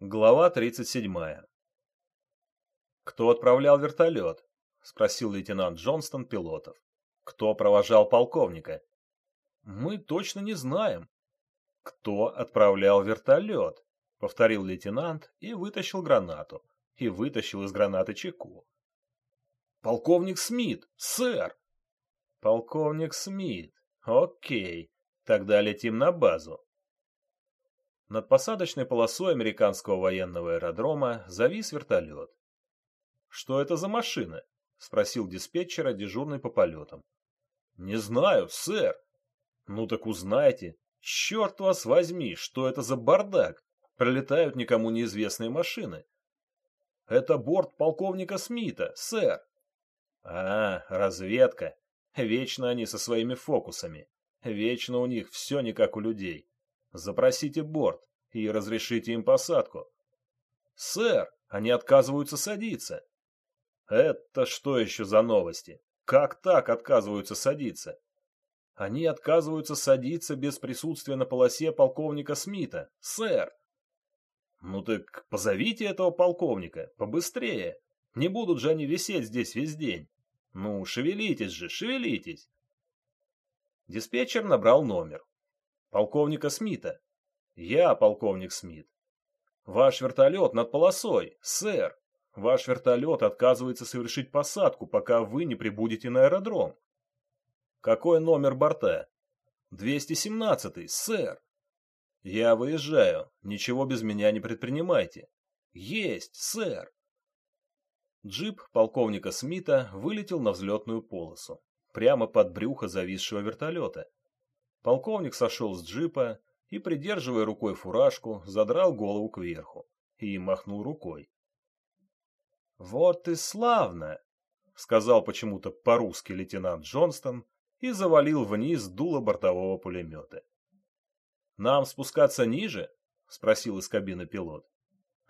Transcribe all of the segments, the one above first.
Глава 37. «Кто отправлял вертолет?» — спросил лейтенант Джонстон пилотов. «Кто провожал полковника?» «Мы точно не знаем». «Кто отправлял вертолет?» — повторил лейтенант и вытащил гранату. И вытащил из гранаты чеку. «Полковник Смит, сэр!» «Полковник Смит. Окей. Тогда летим на базу». Над посадочной полосой американского военного аэродрома завис вертолет. «Что это за машина?» — спросил диспетчера, дежурный по полетам. «Не знаю, сэр». «Ну так узнайте. Черт вас возьми, что это за бардак? Пролетают никому неизвестные машины». «Это борт полковника Смита, сэр». «А, разведка. Вечно они со своими фокусами. Вечно у них все не как у людей. Запросите борт и разрешите им посадку. Сэр, они отказываются садиться. Это что еще за новости? Как так отказываются садиться? Они отказываются садиться без присутствия на полосе полковника Смита, сэр. Ну так позовите этого полковника, побыстрее. Не будут же они висеть здесь весь день. Ну, шевелитесь же, шевелитесь. Диспетчер набрал номер. Полковника Смита. Я полковник Смит. Ваш вертолет над полосой, сэр. Ваш вертолет отказывается совершить посадку, пока вы не прибудете на аэродром. Какой номер борта? 217, сэр. Я выезжаю. Ничего без меня не предпринимайте. Есть, сэр. Джип полковника Смита вылетел на взлетную полосу, прямо под брюхо зависшего вертолета. Полковник сошел с джипа и, придерживая рукой фуражку, задрал голову кверху и махнул рукой. «Вот и славно!» — сказал почему-то по-русски лейтенант Джонстон и завалил вниз дуло бортового пулемета. «Нам спускаться ниже?» — спросил из кабины пилот.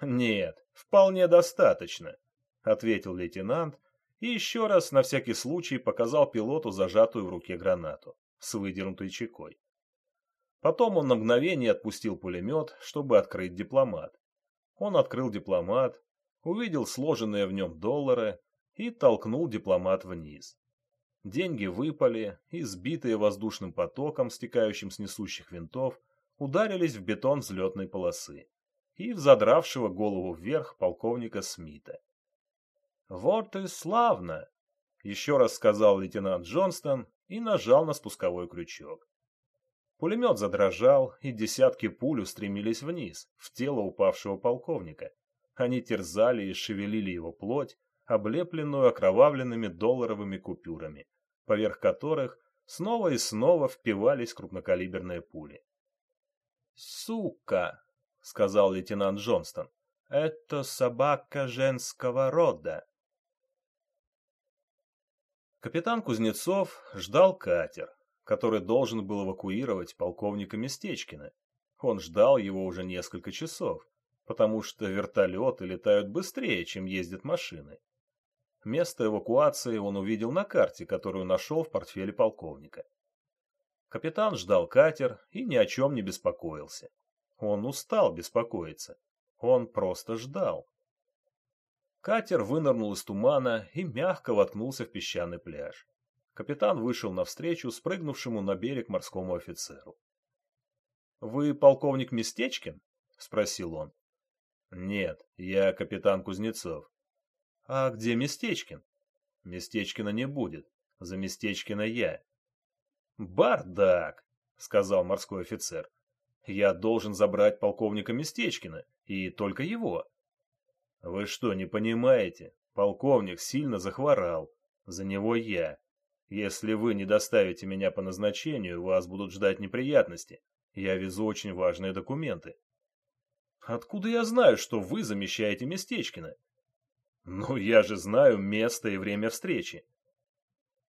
«Нет, вполне достаточно», — ответил лейтенант и еще раз на всякий случай показал пилоту зажатую в руке гранату с выдернутой чекой. Потом он на мгновение отпустил пулемет, чтобы открыть дипломат. Он открыл дипломат, увидел сложенные в нем доллары и толкнул дипломат вниз. Деньги выпали и, сбитые воздушным потоком, стекающим с несущих винтов, ударились в бетон взлетной полосы и в задравшего голову вверх полковника Смита. «Вот и славно!» — еще раз сказал лейтенант Джонстон и нажал на спусковой крючок. Пулемет задрожал, и десятки пуль устремились вниз, в тело упавшего полковника. Они терзали и шевелили его плоть, облепленную окровавленными долларовыми купюрами, поверх которых снова и снова впивались крупнокалиберные пули. «Сука!» — сказал лейтенант Джонстон. «Это собака женского рода!» Капитан Кузнецов ждал катер, который должен был эвакуировать полковника Местечкина. Он ждал его уже несколько часов, потому что вертолеты летают быстрее, чем ездят машины. Место эвакуации он увидел на карте, которую нашел в портфеле полковника. Капитан ждал катер и ни о чем не беспокоился. Он устал беспокоиться. Он просто ждал. Катер вынырнул из тумана и мягко воткнулся в песчаный пляж. Капитан вышел навстречу спрыгнувшему на берег морскому офицеру. «Вы полковник Местечкин?» — спросил он. «Нет, я капитан Кузнецов». «А где Местечкин?» «Местечкина не будет. За Местечкина я». «Бардак!» — сказал морской офицер. «Я должен забрать полковника Местечкина, и только его». Вы что, не понимаете? Полковник сильно захворал. За него я. Если вы не доставите меня по назначению, вас будут ждать неприятности. Я везу очень важные документы. Откуда я знаю, что вы замещаете Местечкина? Ну, я же знаю место и время встречи.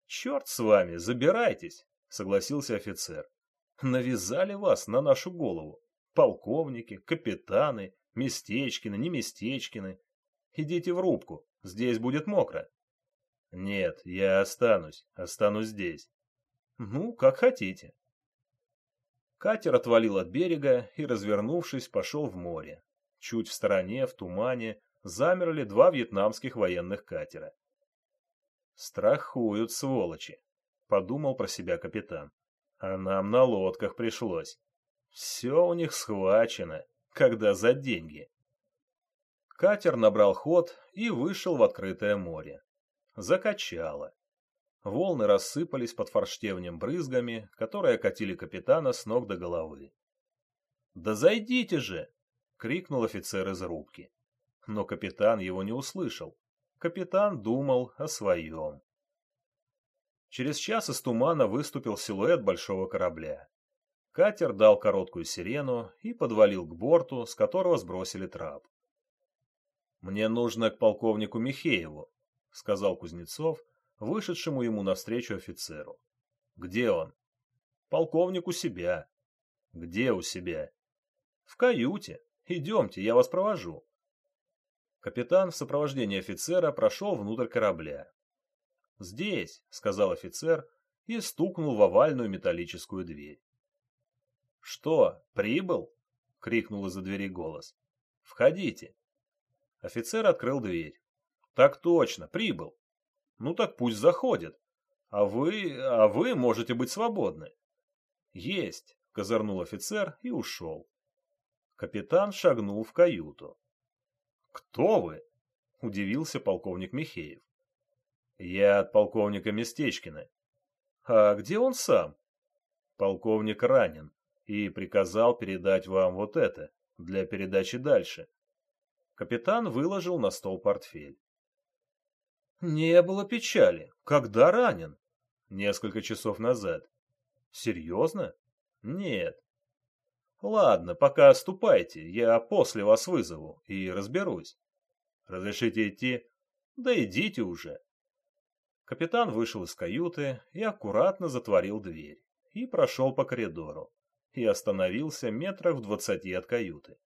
Черт с вами, забирайтесь, согласился офицер. Навязали вас на нашу голову. Полковники, капитаны, Местечкины, не Местечкины. Идите в рубку, здесь будет мокро. Нет, я останусь, останусь здесь. Ну, как хотите. Катер отвалил от берега и, развернувшись, пошел в море. Чуть в стороне, в тумане, замерли два вьетнамских военных катера. «Страхуют, сволочи», — подумал про себя капитан. «А нам на лодках пришлось. Все у них схвачено, когда за деньги». Катер набрал ход и вышел в открытое море. Закачало. Волны рассыпались под форштевнем брызгами, которые окатили капитана с ног до головы. «Да зайдите же!» — крикнул офицер из рубки. Но капитан его не услышал. Капитан думал о своем. Через час из тумана выступил силуэт большого корабля. Катер дал короткую сирену и подвалил к борту, с которого сбросили трап. «Мне нужно к полковнику Михееву», — сказал Кузнецов, вышедшему ему навстречу офицеру. «Где он?» «Полковник у себя». «Где у себя?» «В каюте. Идемте, я вас провожу». Капитан в сопровождении офицера прошел внутрь корабля. «Здесь», — сказал офицер и стукнул в овальную металлическую дверь. «Что, прибыл?» — крикнул из-за двери голос. «Входите». Офицер открыл дверь. «Так точно, прибыл. Ну так пусть заходит. А вы... а вы можете быть свободны». «Есть», — козырнул офицер и ушел. Капитан шагнул в каюту. «Кто вы?» — удивился полковник Михеев. «Я от полковника Местечкина». «А где он сам?» «Полковник ранен и приказал передать вам вот это для передачи дальше». Капитан выложил на стол портфель. «Не было печали. Когда ранен?» «Несколько часов назад». «Серьезно?» «Нет». «Ладно, пока ступайте, я после вас вызову и разберусь». «Разрешите идти?» «Да идите уже». Капитан вышел из каюты и аккуратно затворил дверь и прошел по коридору и остановился метрах в двадцати от каюты.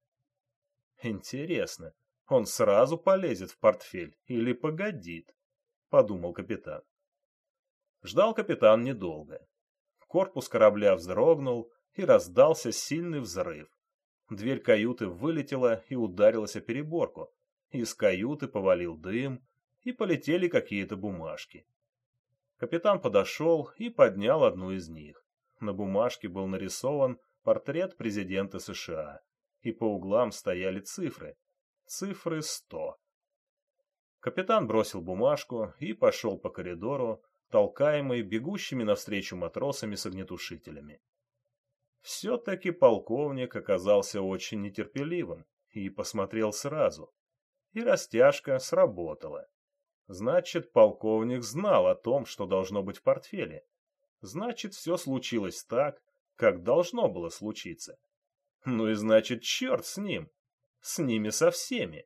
Интересно, он сразу полезет в портфель или погодит? Подумал капитан. Ждал капитан недолго. Корпус корабля вздрогнул, и раздался сильный взрыв. Дверь каюты вылетела и ударилась о переборку. Из каюты повалил дым, и полетели какие-то бумажки. Капитан подошел и поднял одну из них. На бумажке был нарисован портрет президента США, и по углам стояли цифры Цифры сто. Капитан бросил бумажку и пошел по коридору, толкаемый бегущими навстречу матросами с огнетушителями. Все-таки полковник оказался очень нетерпеливым и посмотрел сразу. И растяжка сработала. Значит, полковник знал о том, что должно быть в портфеле. Значит, все случилось так, как должно было случиться. Ну и значит, черт с ним с ними со всеми.